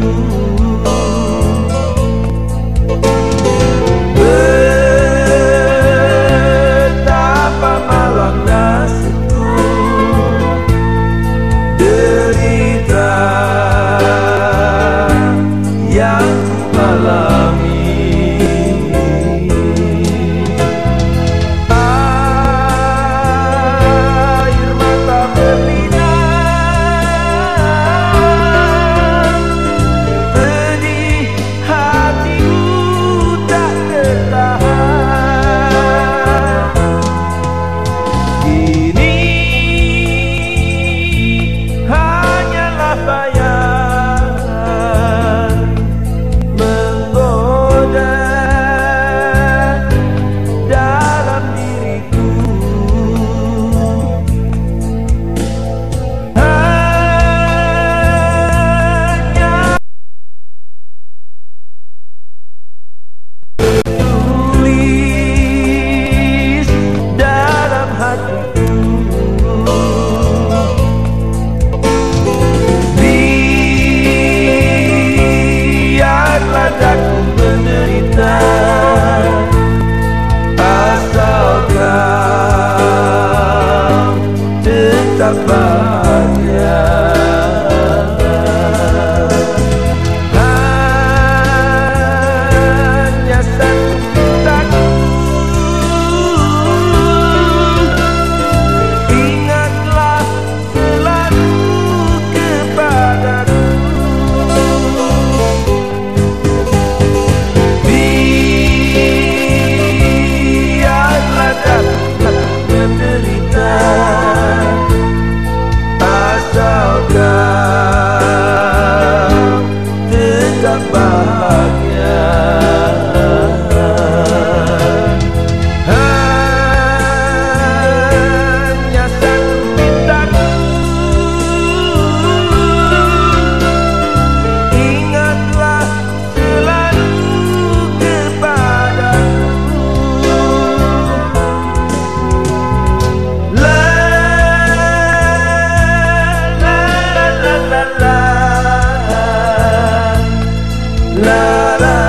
padaku bahagia la la